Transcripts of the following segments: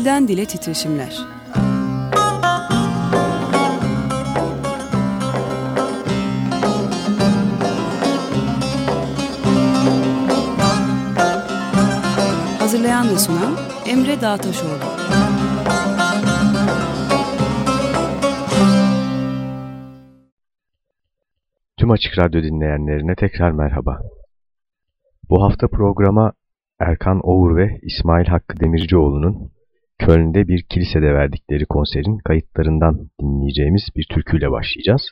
Dilden Dile Titreşimler Hazırlayan ve sunan Emre Dağtaşoğlu Tüm Açık Radyo dinleyenlerine tekrar merhaba. Bu hafta programa Erkan Oğur ve İsmail Hakkı Demircioğlu'nun Köln'de bir kilisede verdikleri konserin kayıtlarından dinleyeceğimiz bir türküyle başlayacağız.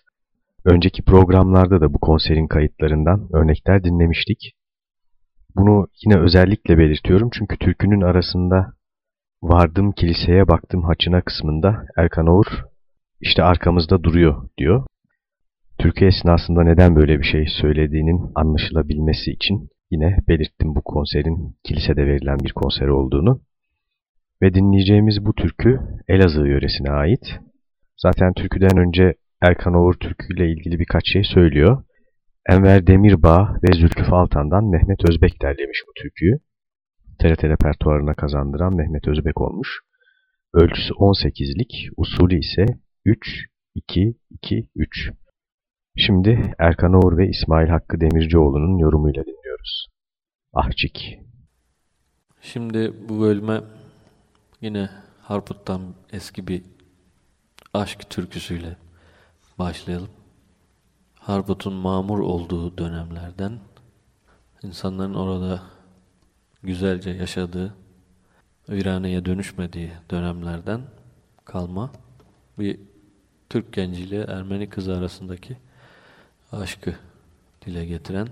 Önceki programlarda da bu konserin kayıtlarından örnekler dinlemiştik. Bunu yine özellikle belirtiyorum çünkü türkünün arasında vardım kiliseye baktım haçına kısmında Erkan Oğur işte arkamızda duruyor diyor. Türkü esnasında neden böyle bir şey söylediğinin anlaşılabilmesi için yine belirttim bu konserin kilisede verilen bir konser olduğunu. Ve dinleyeceğimiz bu türkü Elazığ yöresine ait. Zaten türküden önce Erkan Oğur türküyle ilgili birkaç şey söylüyor. Enver Demirbağ ve Zülküf Altan'dan Mehmet Özbek derlemiş bu türküyü. TRT repertuarına kazandıran Mehmet Özbek olmuş. Ölçüsü 18'lik, usulü ise 3-2-2-3. Şimdi Erkan Oğur ve İsmail Hakkı Demircioğlu'nun yorumuyla dinliyoruz. Ahçik. Şimdi bu bölüme yine Harput'tan eski bir aşk türküsüyle başlayalım. Harput'un mamur olduğu dönemlerden, insanların orada güzelce yaşadığı, viraneye dönüşmediği dönemlerden kalma bir Türk genciyle Ermeni kızı arasındaki aşkı dile getiren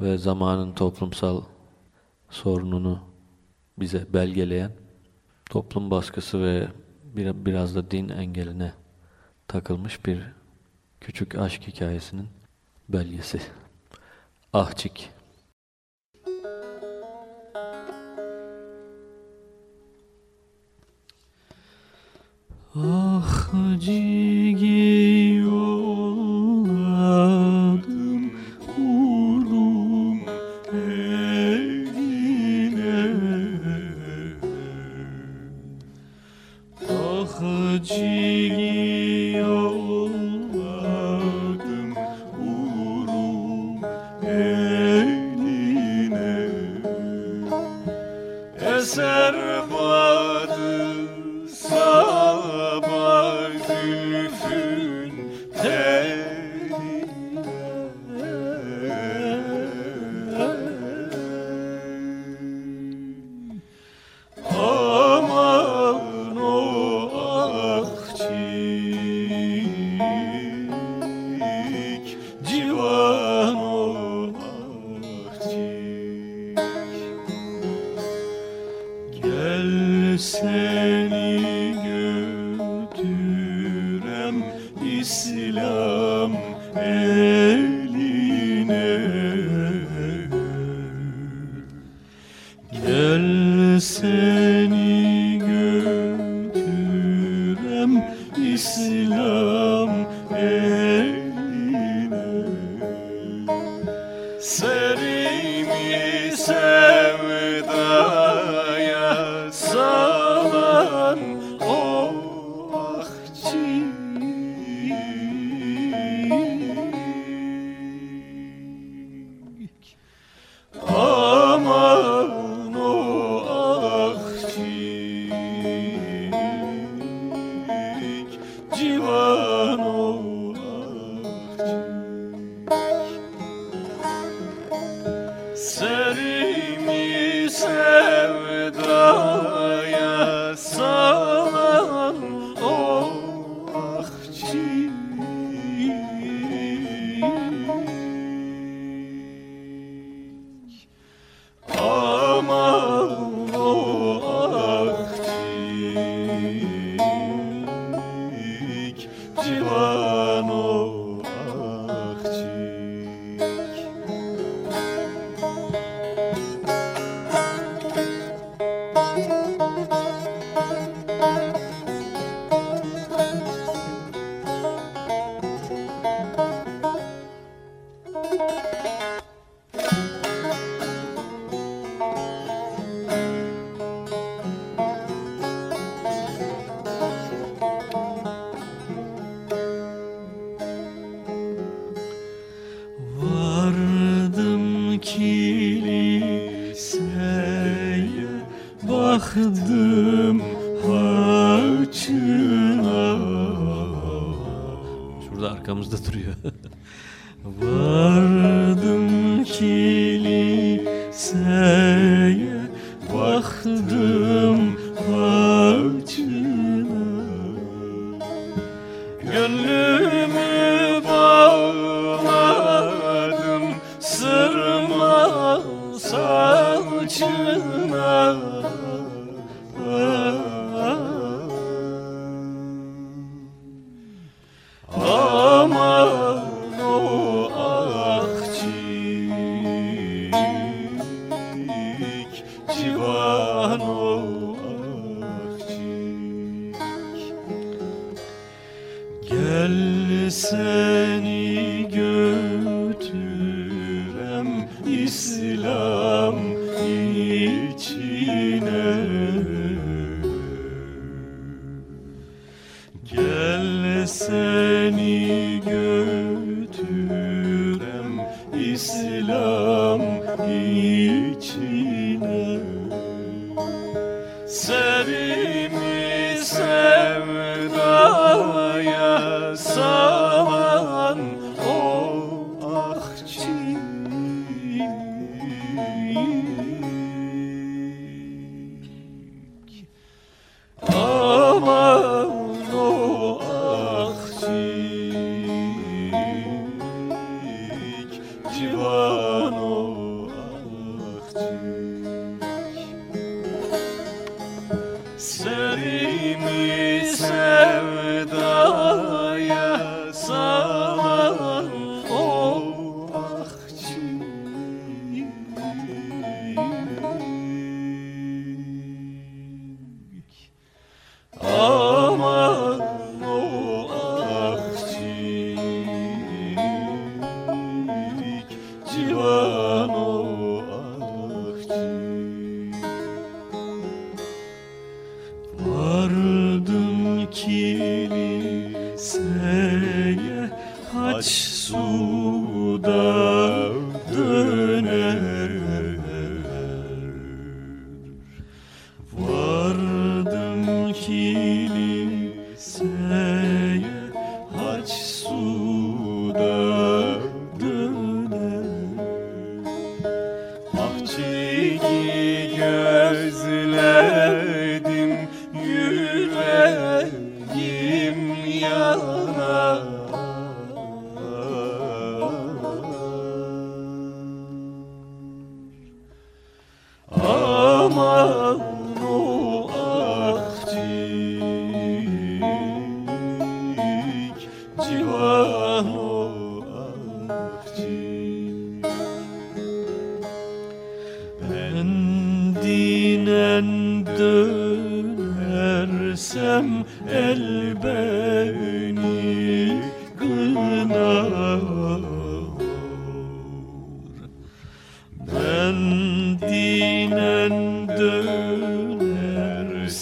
ve zamanın toplumsal sorununu bize belgeleyen toplum baskısı ve biraz da din engeline takılmış bir küçük aşk hikayesinin belgesi. Ahçik Ah baktım haçına Şurada arkamızda duruyor.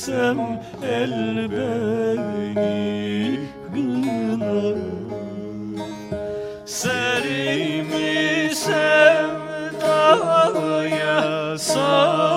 dönersem el beni kınar Serimi sevdaya salan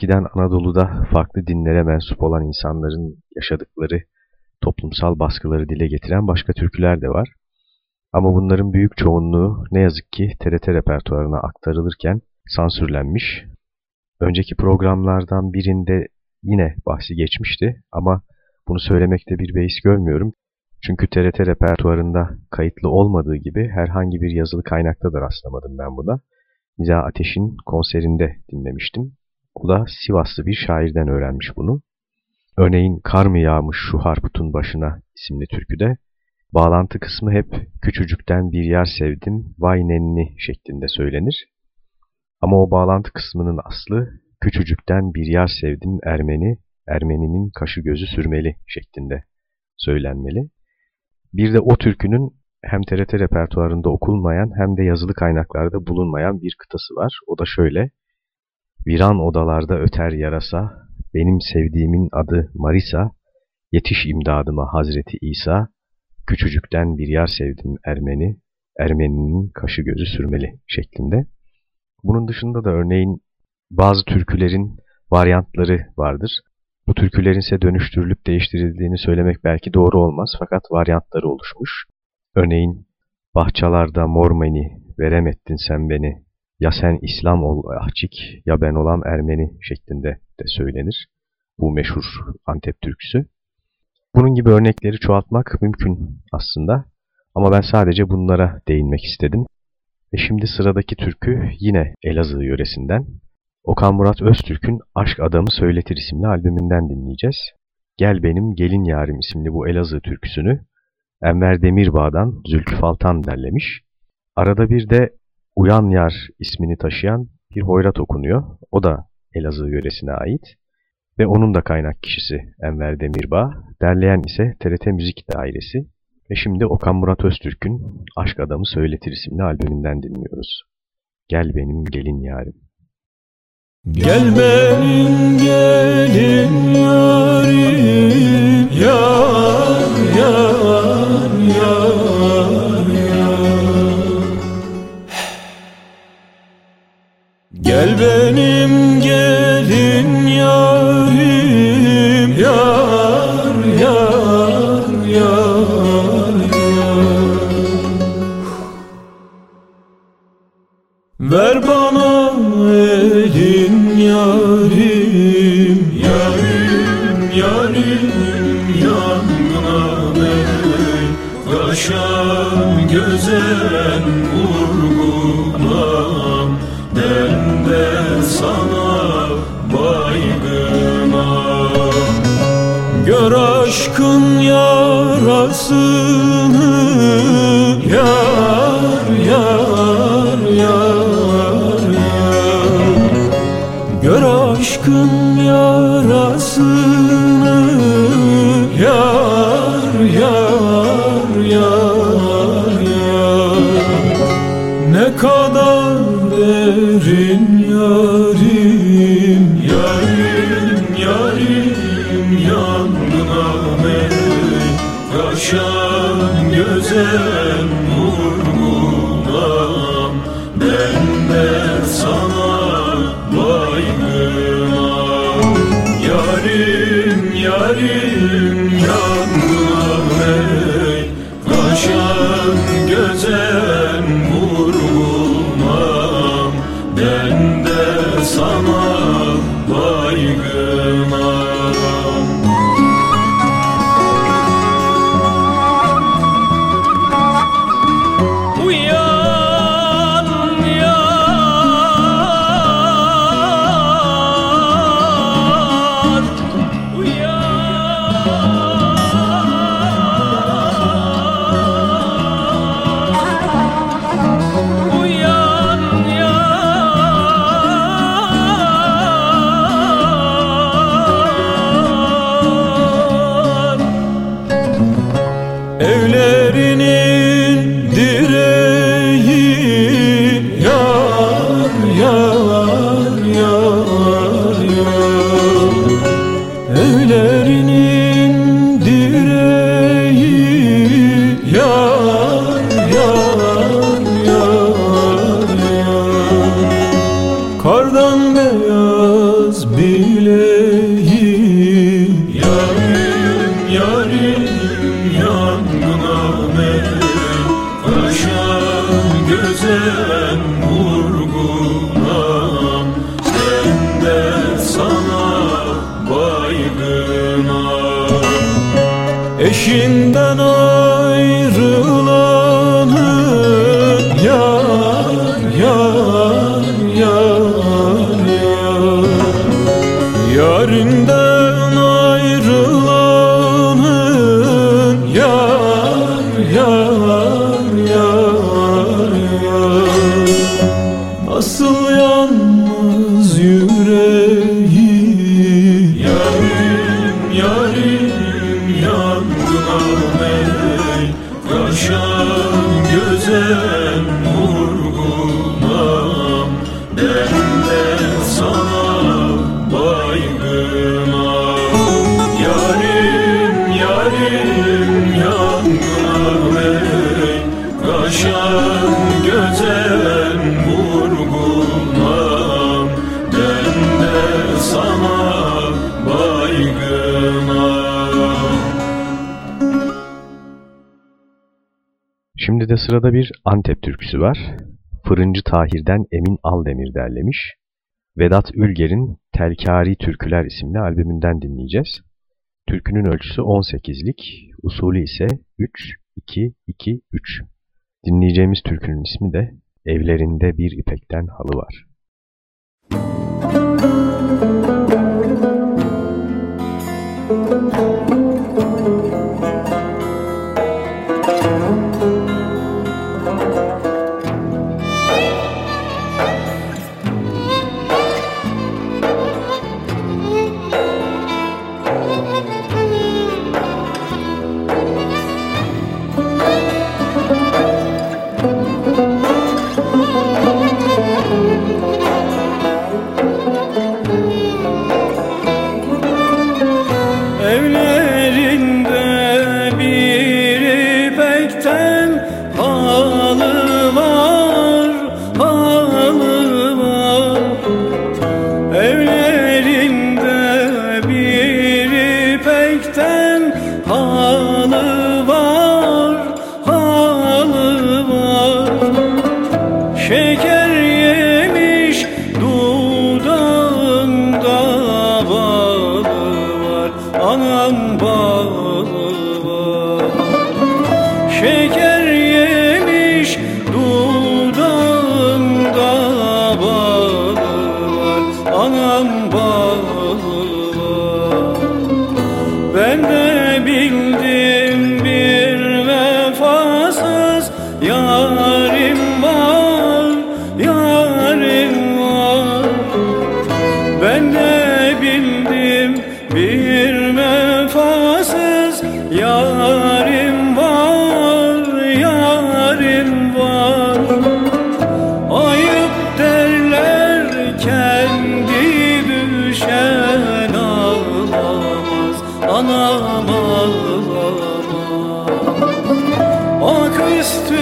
Eskiden Anadolu'da farklı dinlere mensup olan insanların yaşadıkları toplumsal baskıları dile getiren başka türküler de var. Ama bunların büyük çoğunluğu ne yazık ki TRT repertuarına aktarılırken sansürlenmiş. Önceki programlardan birinde yine bahsi geçmişti ama bunu söylemekte bir beis görmüyorum. Çünkü TRT repertuarında kayıtlı olmadığı gibi herhangi bir yazılı kaynakta da rastlamadım ben buna. Niza Ateş'in konserinde dinlemiştim. O da Sivaslı bir şairden öğrenmiş bunu. Örneğin Kar mı yağmış şu harputun başına isimli türküde bağlantı kısmı hep küçücükten bir yer sevdim vay nenni şeklinde söylenir. Ama o bağlantı kısmının aslı Küçücükten bir yar sevdim Ermeni, Ermeninin kaşı gözü sürmeli şeklinde söylenmeli. Bir de o türkünün hem TRT repertuarında okulmayan hem de yazılı kaynaklarda bulunmayan bir kıtası var. O da şöyle. Viran odalarda öter yarasa, benim sevdiğimin adı Marisa, yetiş imdadıma Hazreti İsa, küçücükten bir yar sevdim Ermeni, Ermeninin kaşı gözü sürmeli şeklinde. Bunun dışında da örneğin bazı türkülerin varyantları vardır. Bu türkülerin ise dönüştürülüp değiştirildiğini söylemek belki doğru olmaz fakat varyantları oluşmuş. Örneğin Bahçalarda mormeni, veremettin sen beni, ya sen İslam ol ahçik ya ben olam Ermeni şeklinde de söylenir. Bu meşhur Antep türküsü. Bunun gibi örnekleri çoğaltmak mümkün aslında ama ben sadece bunlara değinmek istedim. Ve şimdi sıradaki türkü yine Elazığ yöresinden. Okan Murat Öztürk'ün Aşk Adamı Söyletir isimli albümünden dinleyeceğiz. Gel Benim Gelin Yarim isimli bu Elazığ türküsünü Enver Demirbağ'dan Zülkü Faltan derlemiş. Arada bir de Uyan Yar ismini taşıyan bir hoyrat okunuyor. O da Elazığ yöresine ait. Ve onun da kaynak kişisi Enver Demirbağ. Derleyen ise TRT Müzik Dairesi. Ve şimdi Okan Murat Öztürk'ün Aşk Adamı Söyletir isimli albümünden dinliyoruz. Gel benim gelin yarim. Gel benim gelin yarim Yar yar yar yar Gel benim Nasıl sırada bir Antep türküsü var. Fırıncı Tahir'den Emin Aldemir derlemiş. Vedat Ülger'in Telkari Türküler isimli albümünden dinleyeceğiz. Türkünün ölçüsü 18'lik, usulü ise 3-2-2-3. Dinleyeceğimiz türkünün ismi de Evlerinde Bir İpekten Halı Var. приветствие.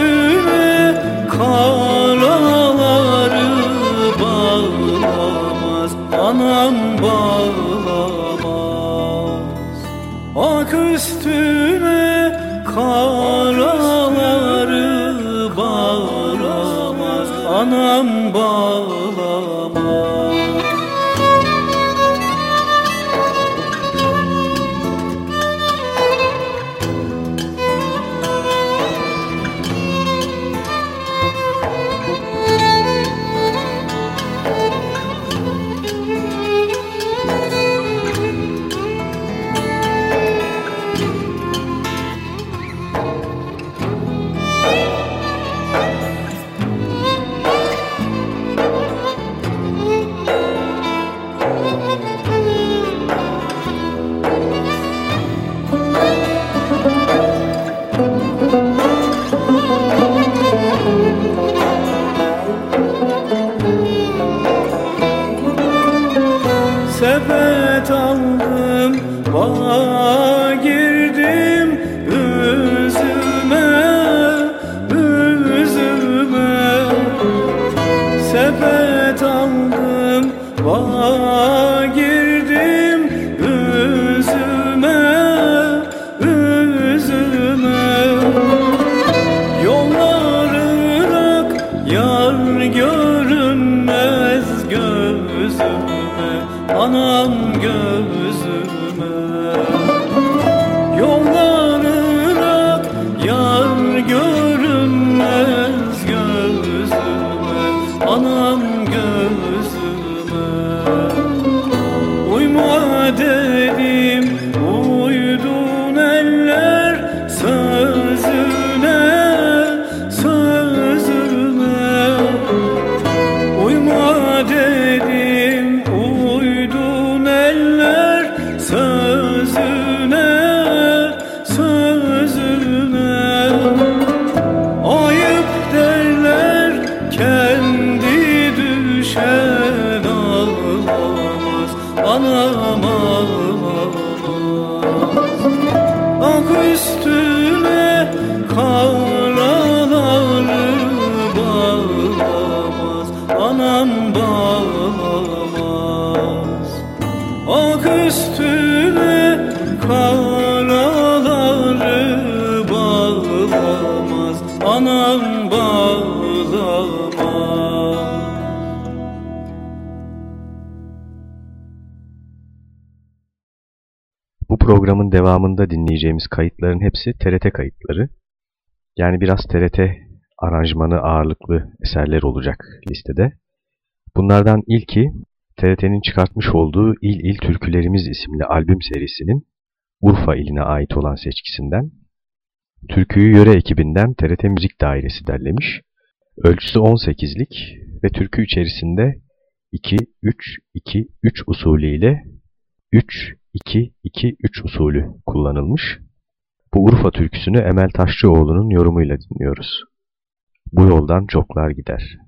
Karaları bağlamaz Ana devamında dinleyeceğimiz kayıtların hepsi TRT kayıtları. Yani biraz TRT aranjmanı ağırlıklı eserler olacak listede. Bunlardan ilki TRT'nin çıkartmış olduğu İl İl Türkülerimiz isimli albüm serisinin Urfa iline ait olan seçkisinden. Türküyü yöre ekibinden TRT Müzik Dairesi derlemiş. Ölçüsü 18'lik ve türkü içerisinde 2-3-2-3 usulü ile 3-2-2-3 usulü kullanılmış. Bu Urfa türküsünü Emel Taşçıoğlu'nun yorumuyla dinliyoruz. Bu yoldan çoklar gider.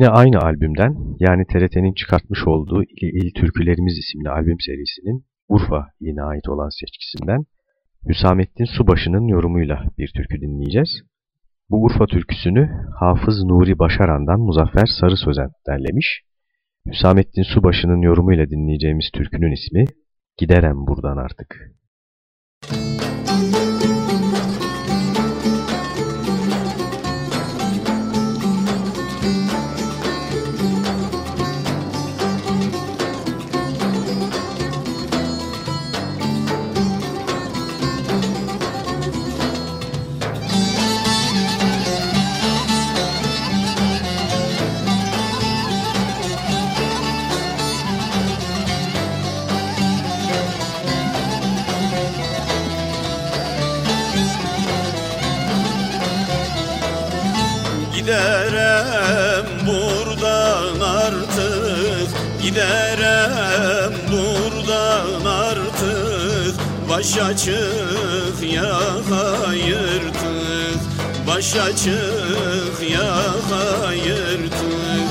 Yine aynı albümden yani TRT'nin çıkartmış olduğu İl İl Türkülerimiz isimli albüm serisinin Urfa yine ait olan seçkisinden Hüsamettin Subaşı'nın yorumuyla bir türkü dinleyeceğiz. Bu Urfa türküsünü Hafız Nuri Başaran'dan Muzaffer Sarı Sözen derlemiş. Hüsamettin Subaşı'nın yorumuyla dinleyeceğimiz türkünün ismi Giderem Buradan Artık. Açık ya hayırtık Baş açık ya hayırtık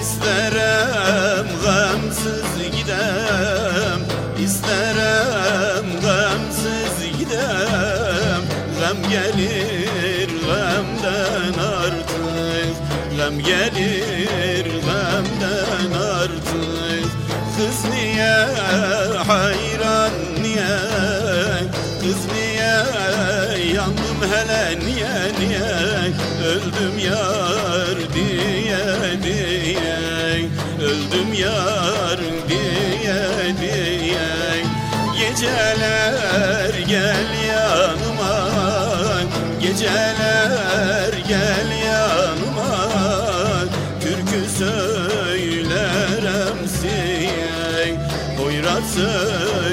İsterem gamsız gidem İsterem gamsız gidem. Gam gelir gamden artık Gam gelir gamden artık. Kız niye hayran yar diye diye. Geceler gel yanıma. Geceler gel yanıma. Türkü söylerem siye. Hoyrat söylerem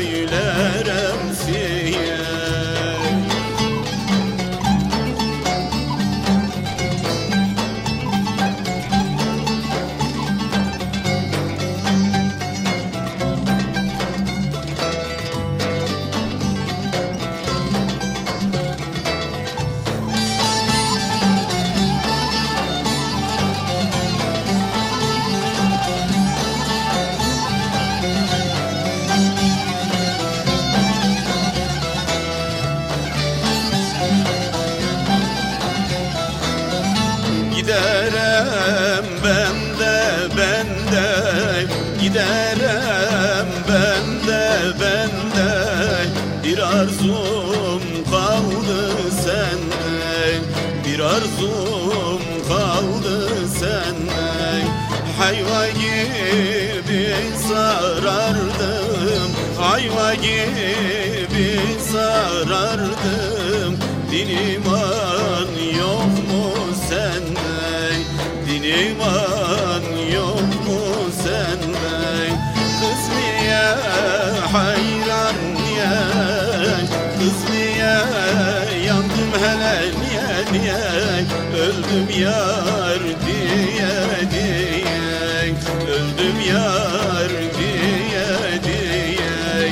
Öldüm yar diye diye Öldüm yar diye diye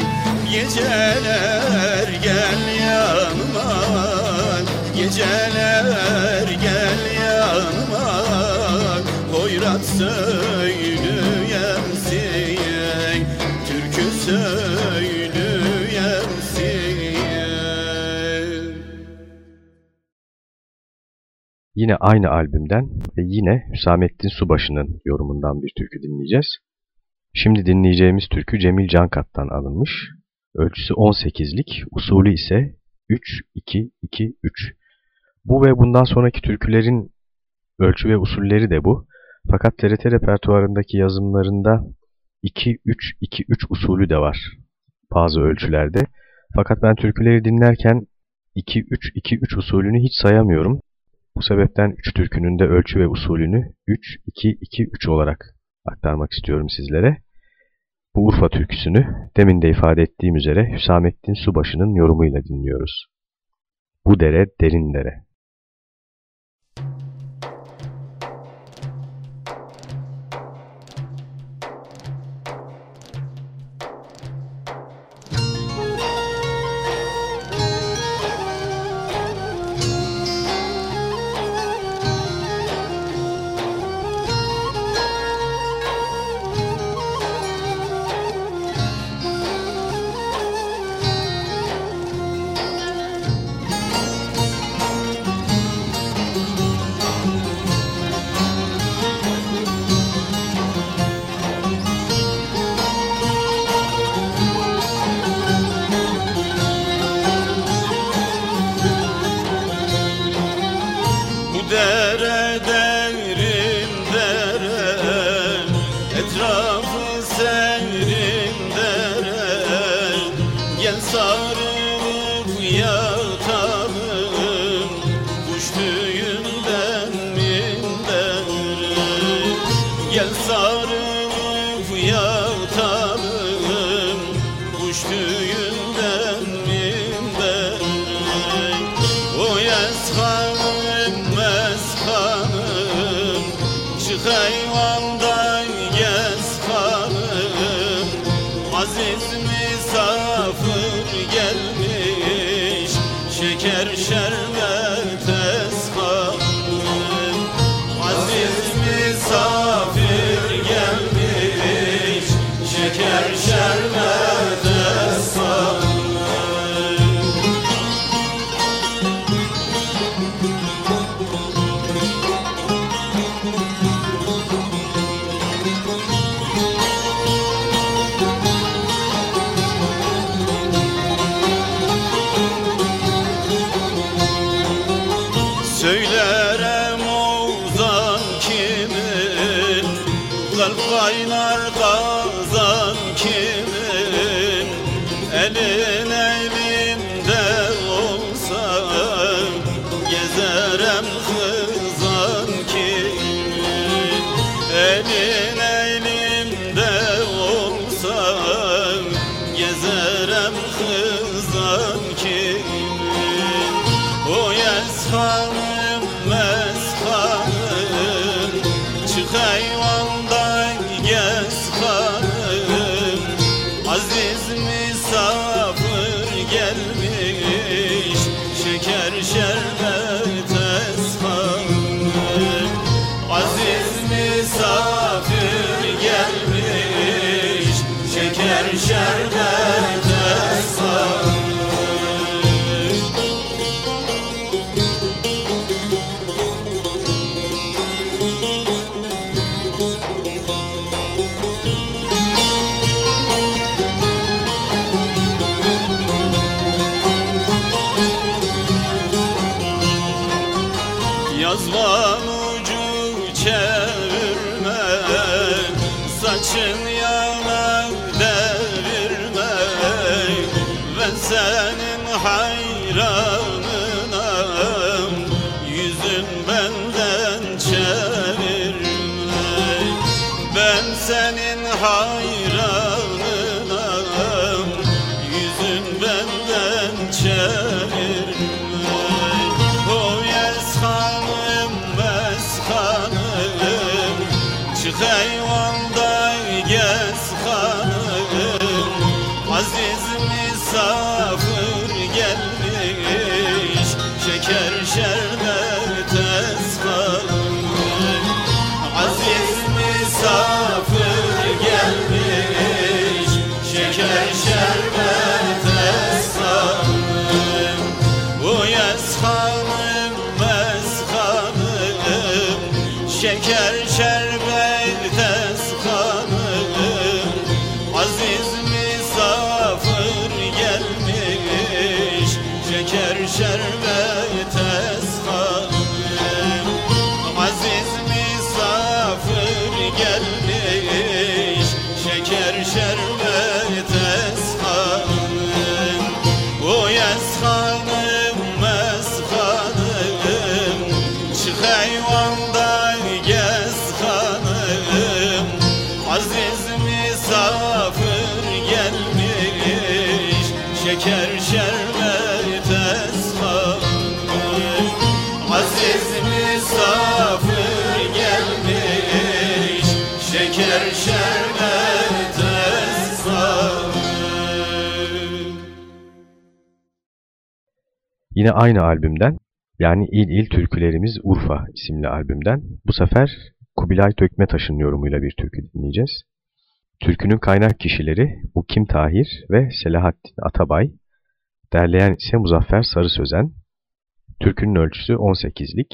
Geceler gel yanıma Geceler gel yanıma. Hoyrat Yine aynı albümden ve yine Hüsamettin Subaşı'nın yorumundan bir türkü dinleyeceğiz. Şimdi dinleyeceğimiz türkü Cemil Cankat'tan alınmış. Ölçüsü 18'lik, usulü ise 3-2-2-3. Bu ve bundan sonraki türkülerin ölçü ve usulleri de bu. Fakat TRT repertuarındaki yazımlarında 2-3-2-3 usulü de var bazı ölçülerde. Fakat ben türküleri dinlerken 2-3-2-3 usulünü hiç sayamıyorum. Bu sebepten 3 türkünün de ölçü ve usulünü 3-2-2-3 olarak aktarmak istiyorum sizlere. Bu Urfa türküsünü demin de ifade ettiğim üzere Hüsamettin Subaşı'nın yorumuyla dinliyoruz. Bu dere derin dere. gelmiş. Yine aynı albümden yani İl İl Türkülerimiz Urfa isimli albümden bu sefer Kubilay Tökmetaş'ın yorumuyla bir türkü dinleyeceğiz. Türkünün kaynak kişileri Mukim Tahir ve Selahattin Atabay, derleyen ise Muzaffer Sarı Sözen. Türkünün ölçüsü 18'lik,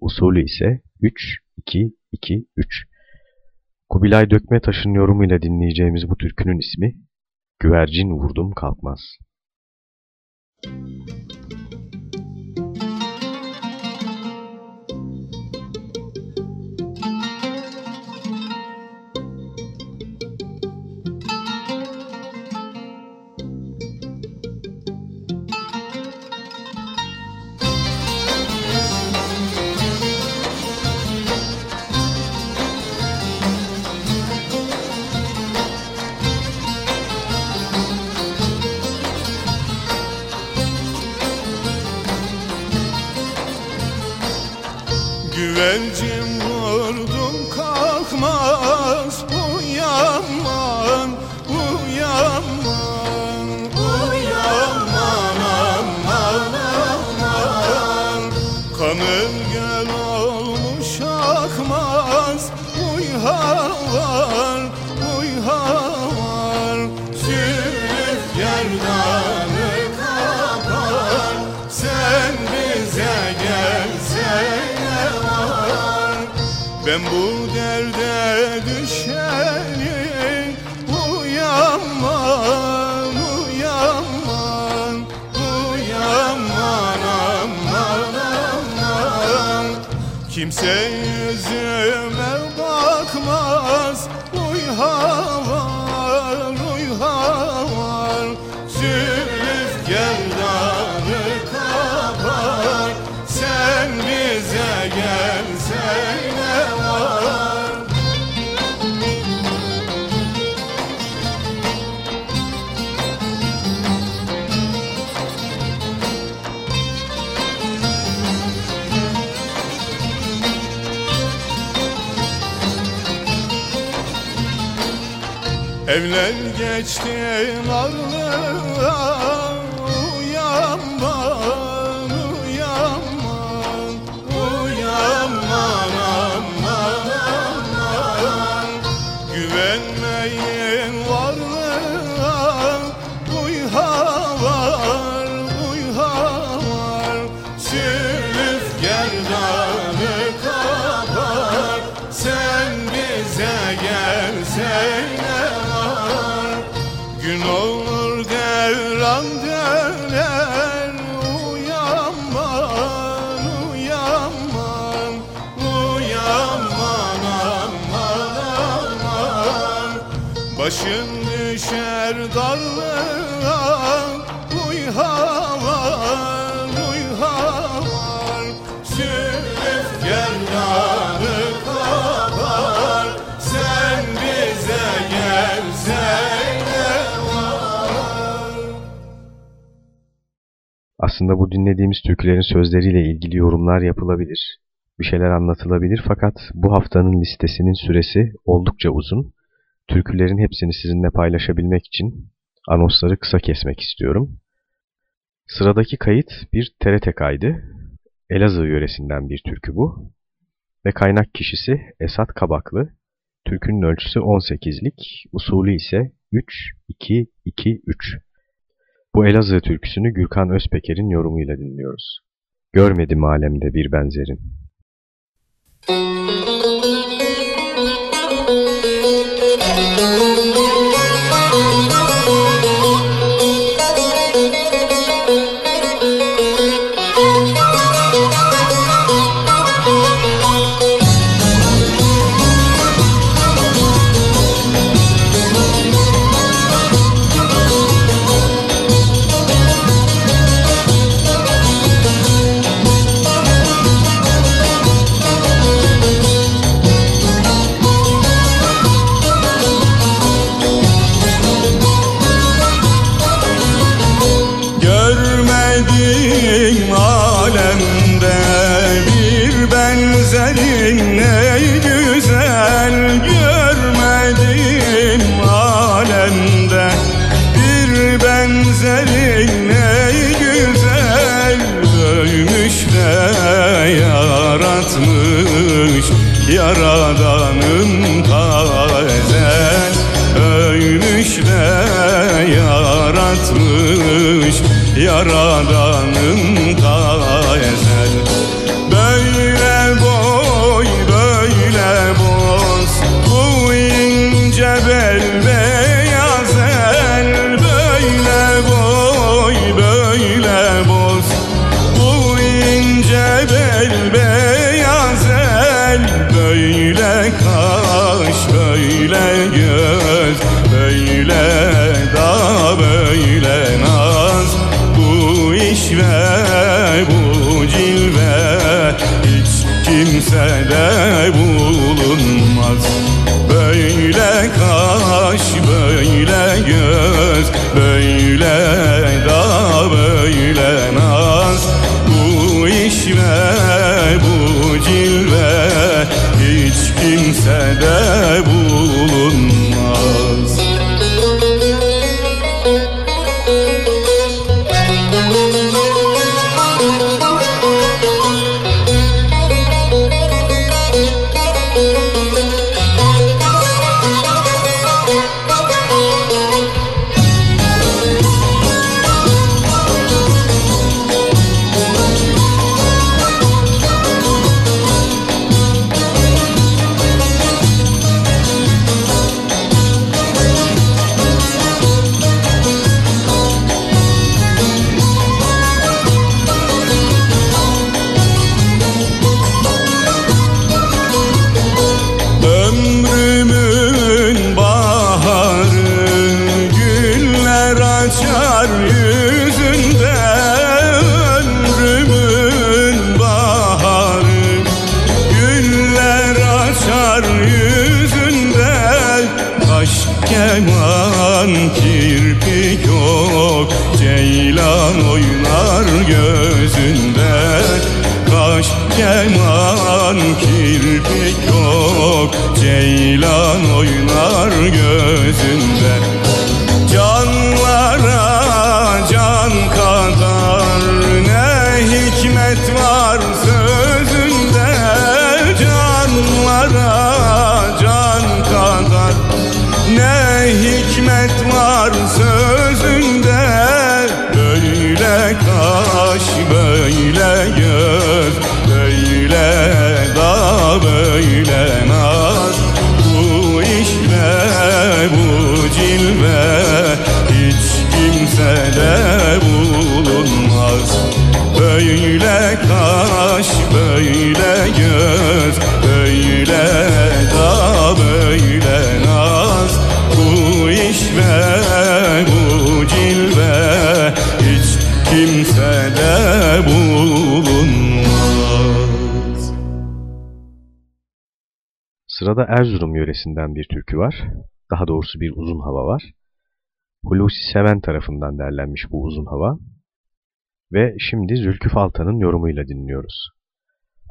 usulü ise 3-2-2-3. Kubilay Dökme Dökmetaş'ın yorumuyla dinleyeceğimiz bu türkünün ismi Güvercin Vurdum Kalkmaz. Müzik Ben bu derde düşerim Uyanmam, uyanmam, uyanmam aman aman Kimseye Evler geçti Aslında bu dinlediğimiz türkülerin sözleriyle ilgili yorumlar yapılabilir, bir şeyler anlatılabilir fakat bu haftanın listesinin süresi oldukça uzun. Türkülerin hepsini sizinle paylaşabilmek için anonsları kısa kesmek istiyorum. Sıradaki kayıt bir TRT kaydı. Elazığ yöresinden bir türkü bu. Ve kaynak kişisi Esat Kabaklı. Türkünün ölçüsü 18'lik, usulü ise 3-2-2-3. Bu Elazığ türküsünü Gürkan Özpeker'in yorumuyla dinliyoruz. Görmedim alemde bir benzerin. Görmedim alemde bir benzerin ey güzel Görmedim alemde. Bir benzerin ey güzel Ölmüş de yaratmış yaradanım yaradanım böyle Sırada Erzurum yöresinden bir türkü var. Daha doğrusu bir uzun hava var. Hulusi Seven tarafından derlenmiş bu uzun hava. Ve şimdi Zülkü Falta'nın yorumuyla dinliyoruz.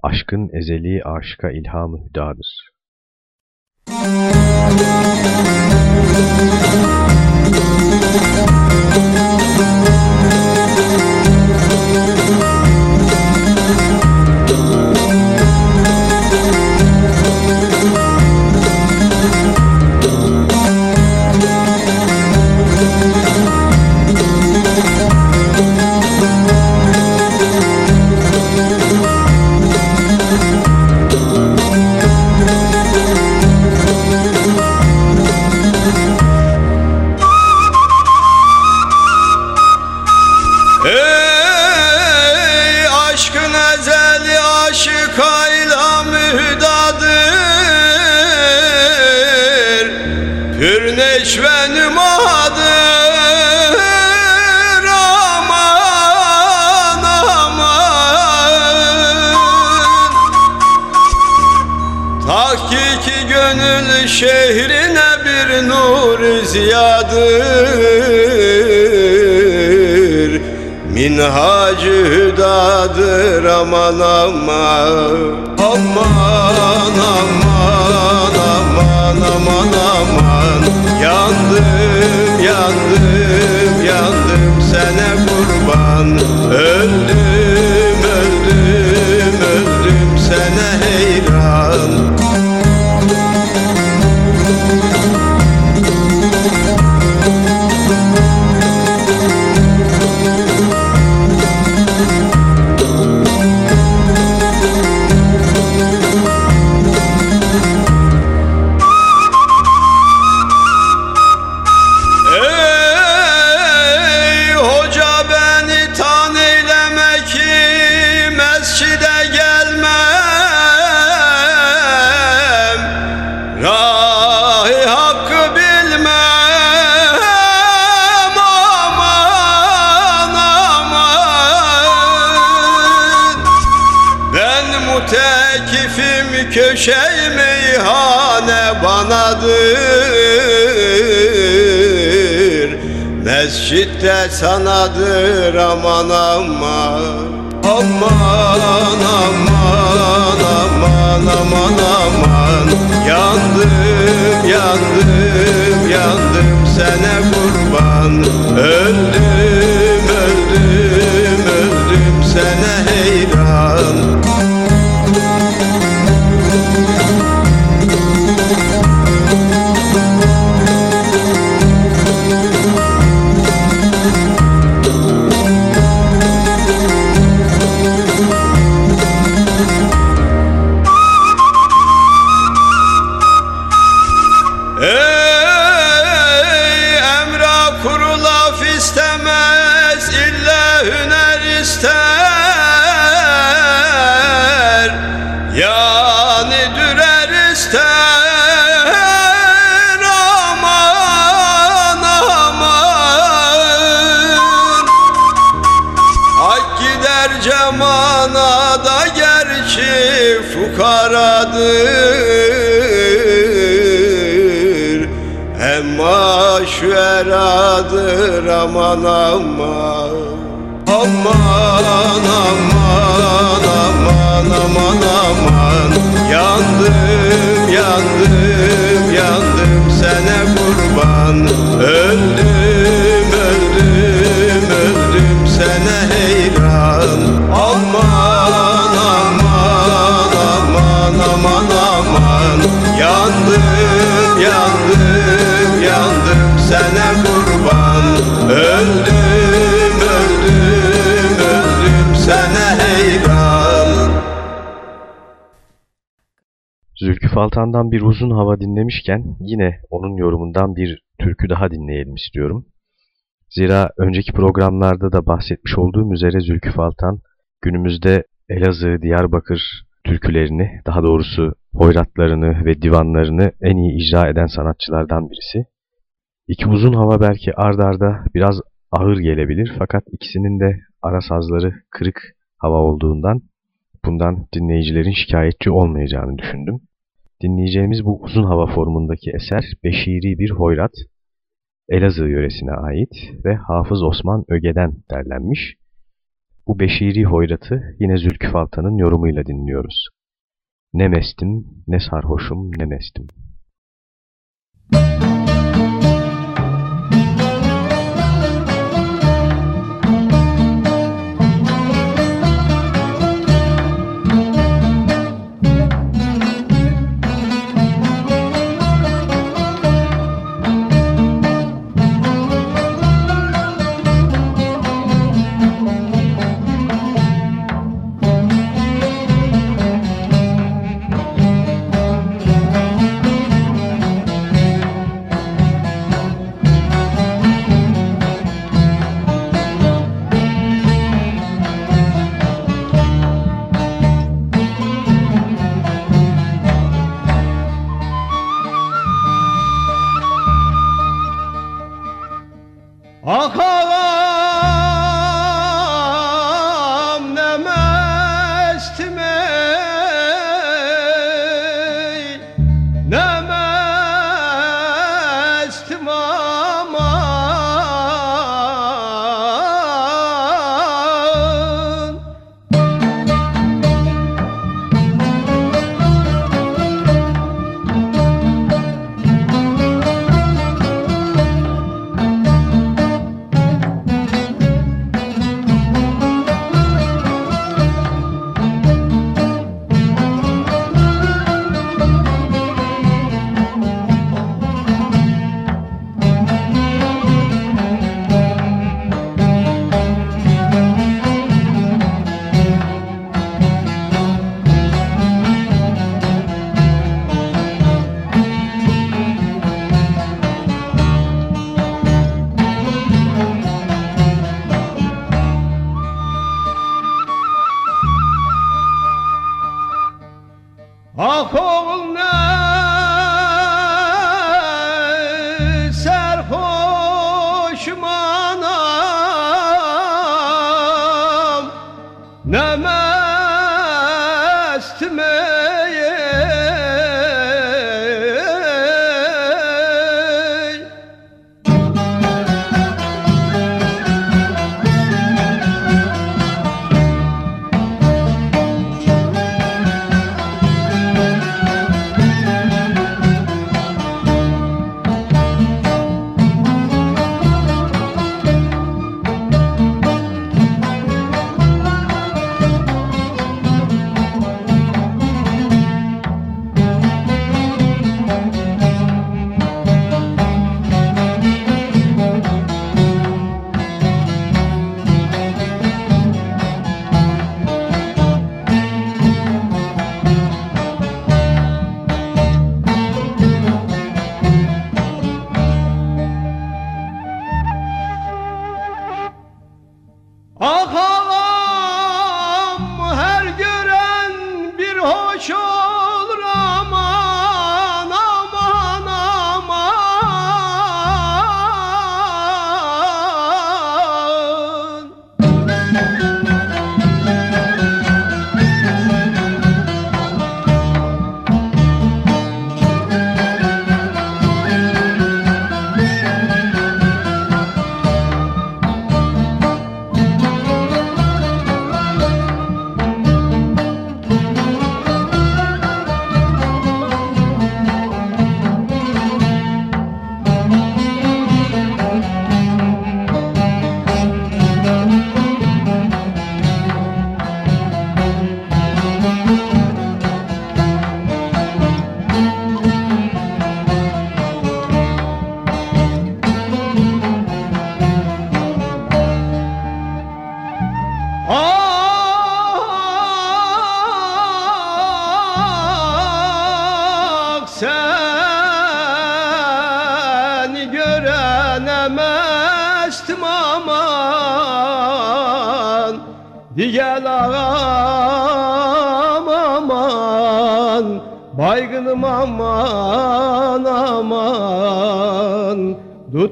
Aşkın ezeli aşka ilhamı hüdadır. Müzik aman aman Aman aman aman aman aman. Yandım yandım yandım sana kurban. Öldüm öldüm öldüm sana heyran. cemana da gerçi fukaradır. Emma şu eradır aman aman. Aman aman aman aman aman. Yandım yandım yandım sene kurban. Öldüm. Zülkü Faltan'dan bir uzun hava dinlemişken yine onun yorumundan bir türkü daha dinleyelim istiyorum. Zira önceki programlarda da bahsetmiş olduğum üzere Zülkü Faltan günümüzde Elazığ, Diyarbakır türkülerini, daha doğrusu hoyratlarını ve divanlarını en iyi icra eden sanatçılardan birisi. İki uzun hava belki ard arda biraz ağır gelebilir fakat ikisinin de ara sazları kırık hava olduğundan bundan dinleyicilerin şikayetçi olmayacağını düşündüm. Dinleyeceğimiz bu uzun hava formundaki eser Beşiri bir hoyrat, Elazığ yöresine ait ve Hafız Osman Öge'den derlenmiş. Bu Beşiri hoyratı yine Zülkü Faltan'ın yorumuyla dinliyoruz. Ne mestim, ne sarhoşum, ne mestim. Ağam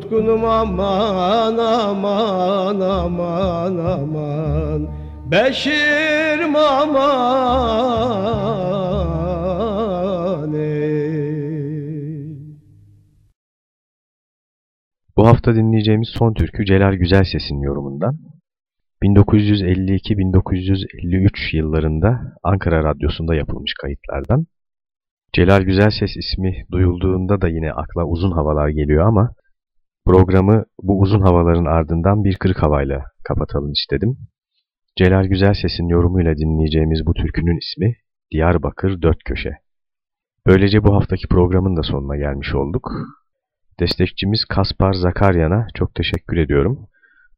Tutkunum aman aman aman aman Beşir aman. Bu hafta dinleyeceğimiz son türkü Celal Güzel Ses'in yorumundan. 1952-1953 yıllarında Ankara Radyosu'nda yapılmış kayıtlardan. Celal Güzel Ses ismi duyulduğunda da yine akla uzun havalar geliyor ama programı bu uzun havaların ardından bir kırık havayla kapatalım istedim. Celal Güzel Ses'in yorumuyla dinleyeceğimiz bu türkünün ismi Diyarbakır Dört Köşe. Böylece bu haftaki programın da sonuna gelmiş olduk. Destekçimiz Kaspar Zakaryan'a çok teşekkür ediyorum.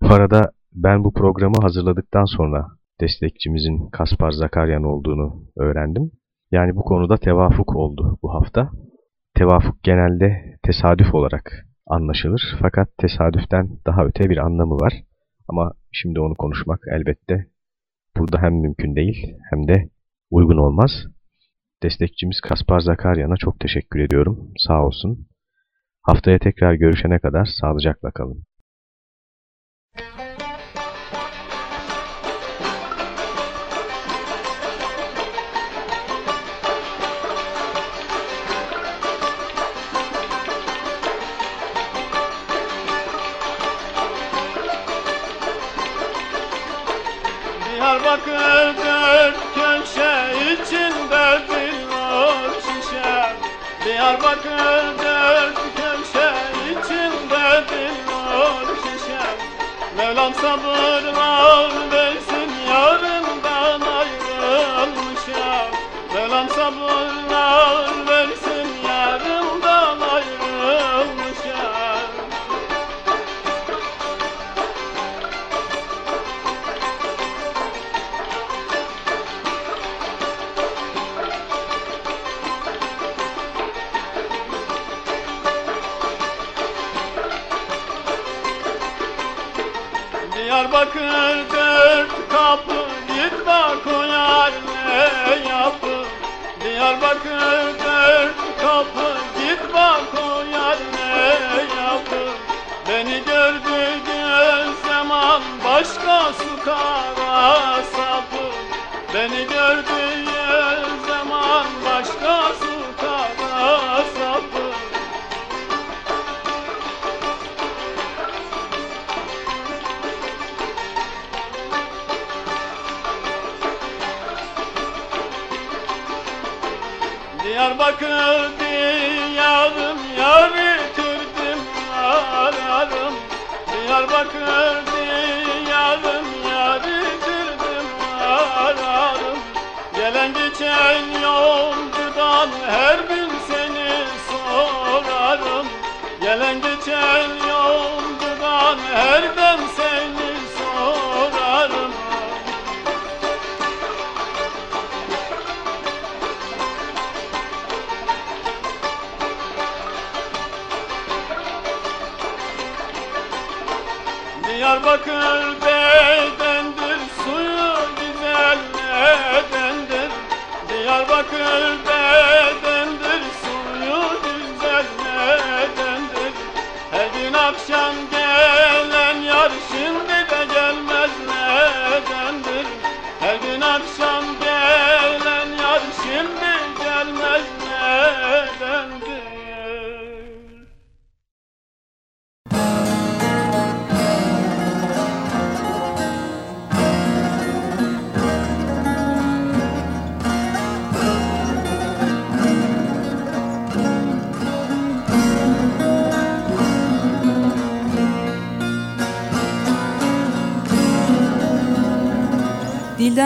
Bu arada ben bu programı hazırladıktan sonra destekçimizin Kaspar Zakaryan olduğunu öğrendim. Yani bu konuda tevafuk oldu bu hafta. Tevafuk genelde tesadüf olarak anlaşılır fakat tesadüften daha öte bir anlamı var. Ama şimdi onu konuşmak elbette burada hem mümkün değil hem de uygun olmaz. Destekçimiz Kaspar Zakaryan'a çok teşekkür ediyorum. Sağ olsun. Haftaya tekrar görüşene kadar sağlıcakla kalın. sabır yar ne yapı. Diyarbakır dört kapı. Git bak yar ne yapı. Beni gördü göz zaman başka su kara sapı. Beni gördü göz zaman başka su kara sapı Diyarbakır diyarım yarı türdüm ararım Diyarbakır diyarım yarı türdüm ararım Gelen geçen yolcudan her gün seni sorarım. Gelen geçen yolcudan her dem seni Diyarbakır bedendir, suyu güzel nedendir Diyarbakır bedendir,